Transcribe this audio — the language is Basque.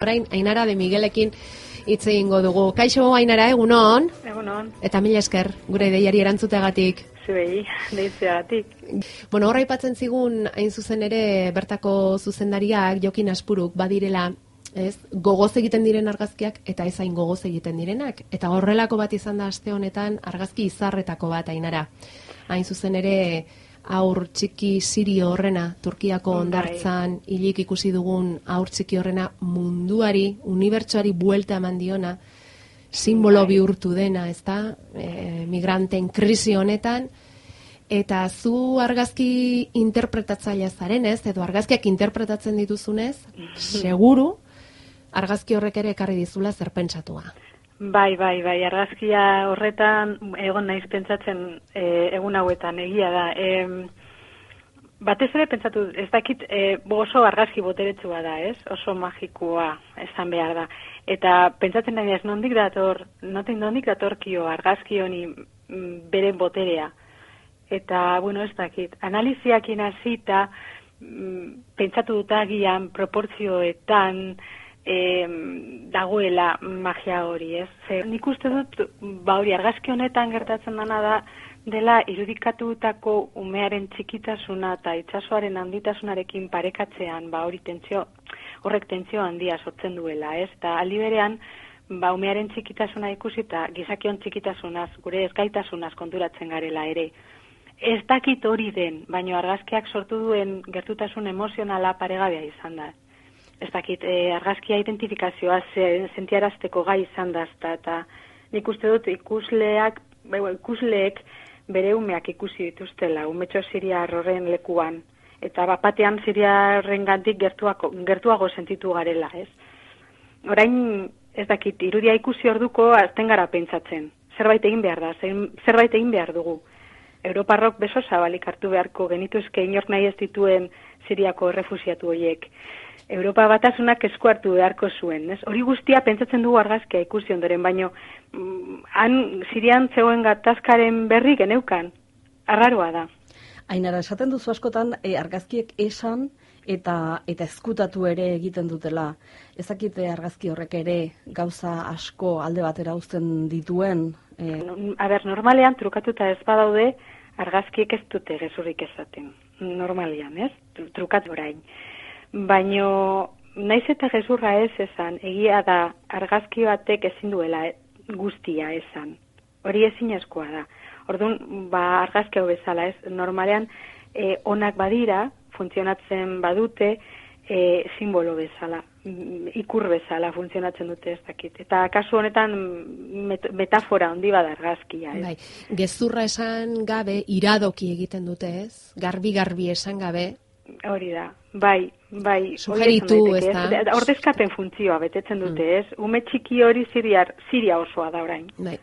Orain, Ainara de Miguelekin hitz egingo dugu. Kaixo Ainara, egunon? Egunon. Eta mila esker, gure deiari erantzutegatik. Zuei, deitzeagatik. Bueno, horra ipatzen zigun, hain zuzen ere, bertako zuzendariak, jokin aspuruk, badirela, ez, gogoz egiten diren argazkiak, eta ez hain gogoz egiten direnak. Eta horrelako bat izan da aste honetan, argazki izarretako bat, Ainara. Hain zuzen ere, aur txiki sirio horrena, Turkiako Bai. ondartzan, hilik ikusi dugun aur txiki horrena munduari, unibertsuari buelta eman diona, simbolo Bai. bihurtu dena, ezta? E, migranten krisi honetan, eta zu argazki interpretatzailea zaren, ez? Edo argazkiak interpretatzen dituzunez, seguru, argazki horrek ere ekarri dizula zer pentsatua. Bai, bai, bai, argazkia horretan egon naiz pentsatzen e, egun hauetan egia da. E, batez ere pentsatu, ez dakit e, oso argazki boteretsua da, ez? Oso magikoa esan behar da. Eta pentsatzen nahi ez nondik dator, notik nondik datorkio argazki honi mm, bere boterea. Eta, bueno, ez dakit, analiziakin hasita mm, pentsatu dut agian proportzioetan em, dagoela magia hori, ez? Ze, nik uste dut, ba hori, argazki honetan gertatzen dana da, dela irudikatutako umearen txikitasuna eta itsasoaren handitasunarekin parekatzean, ba hori tentsio, horrek tentsio handia sortzen duela, ez? Eta aldi berean, ba umearen txikitasuna ikusi eta gizakion txikitasunaz, gure ezgaitasunaz konturatzen garela ere. Ez dakit hori den, baino argazkiak sortu duen gertutasun emozionala paregabea izan da. Ez dakit, e, argazkia identifikazioa ze, sentiarazteko gai izan da, ezta, eta nik uste dut ikusleak, bai, bai, ikusleek bere umeak ikusi dituztela, umetxo siriar horren lekuan, eta bapatean siriarren gandik gertuako, gertuago sentitu garela, ez? Orain, ez dakit, irudia ikusi orduko azten gara pentsatzen. Zerbait egin behar da, zerbait egin behar dugu. Europarrok beso zabalik hartu beharko genituzke inork nahi ez dituen Siriako refusiatu horiek. Europa batasunak esku hartu beharko zuen, ez? Hori guztia pentsatzen dugu argazkia ikusi ondoren, baino mm, han Sirian zegoen gatazkaren berri geneukan. Arraroa da. Ainara, esaten duzu askotan e, argazkiek esan eta eta ezkutatu ere egiten dutela. Ezakite argazki horrek ere gauza asko alde batera uzten dituen. E, A ber, normalean trukatuta ez badaude, argazkiek ez dute gezurrik esaten. Normalean, ez? Tru- Trukatu orain. Baino, naiz eta gezurra ez esan, egia da argazki batek ezin duela eh, guztia esan. Hori ezinezkoa da. Orduan, ba, argazki hau bezala, ez? Normalean, e, onak badira, funtzionatzen badute, e, simbolo bezala, mm, ikur bezala funtzionatzen dute ez dakit. Eta kasu honetan mm, met, metafora handi bada argazkia, ez? Bai, gezurra esan gabe, iradoki egiten dute ez, garbi-garbi esan gabe, Hori da, bai, bai. Sugeritu, ez? Ordezkapen funtzioa betetzen dute, ez? Ume txiki hori siriar, siria osoa da orain. bai.